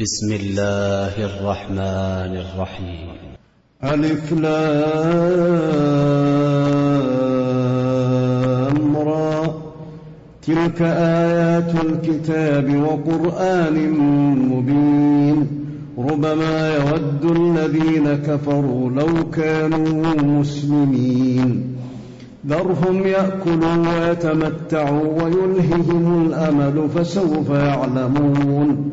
بسم الله الرحمن الرحيم. ألف لام را. تلك آيات الكتاب وقرآن مبين. ربما يود الذين كفروا لو كانوا مسلمين. ذرهم يأكلوا ويتمتعوا ويلههم الأمل فسوف يعلمون.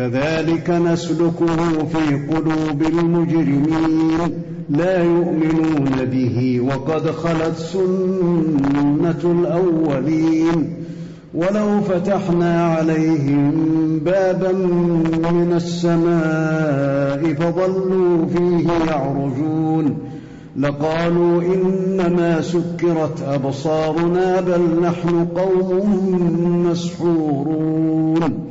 كذلك نسلكه في قلوب المجرمين لا يؤمنون به وقد خلت سنة الأولين ولو فتحنا عليهم بابا من السماء فظلوا فيه يعرجون لقالوا إنما سكرت أبصارنا بل نحن قوم مسحورون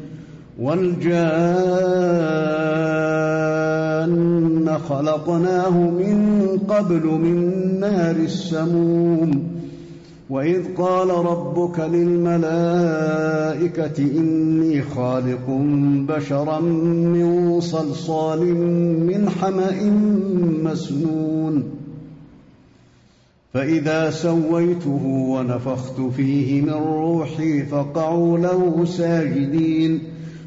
والجان خلقناه من قبل من نار السموم. وإذ قال ربك للملائكة إني خالق بشرا من صلصال من حمأ مسنون. فإذا سويته ونفخت فيه من روحي فقعوا له ساجدين.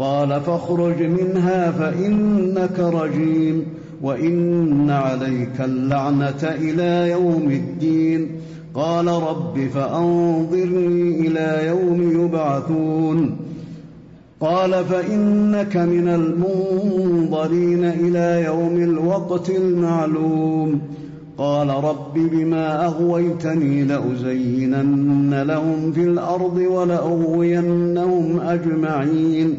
قال فاخرج منها فإنك رجيم وإن عليك اللعنة إلى يوم الدين. قال رب فأنظرني إلى يوم يبعثون. قال فإنك من المنظرين إلى يوم الوقت المعلوم. قال رب بما أغويتني لأزينن لهم في الأرض ولأغوينهم أجمعين.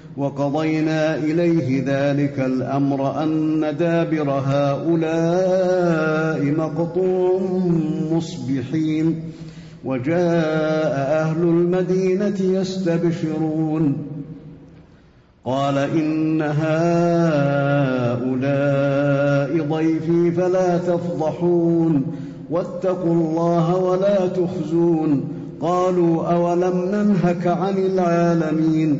وقضينا إليه ذلك الأمر أن دابر هؤلاء مقطوع مصبحين وجاء أهل المدينة يستبشرون. قال إن هؤلاء ضيفي فلا تفضحون واتقوا الله ولا تخزون. قالوا أولم ننهك عن العالمين؟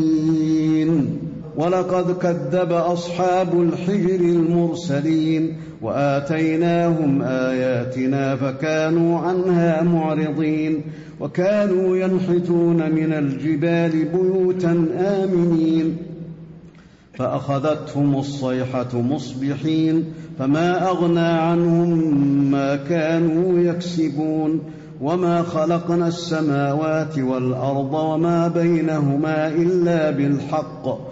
ولقد كذب أصحاب الحجر المرسلين وآتيناهم آياتنا فكانوا عنها معرضين وكانوا ينحتون من الجبال بيوتا آمنين فأخذتهم الصيحة مصبحين فما أغنى عنهم ما كانوا يكسبون وما خلقنا السماوات والأرض وما بينهما إلا بالحق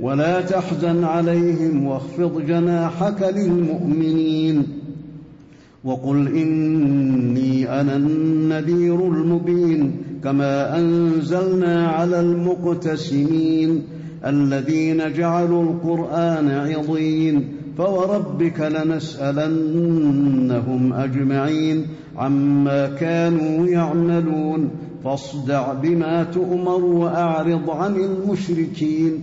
ولا تحزن عليهم واخفض جناحك للمؤمنين وقل إني أنا النذير المبين كما أنزلنا على المقتسمين الذين جعلوا القرآن عضين فوربك لنسألنهم أجمعين عما كانوا يعملون فاصدع بما تؤمر وأعرض عن المشركين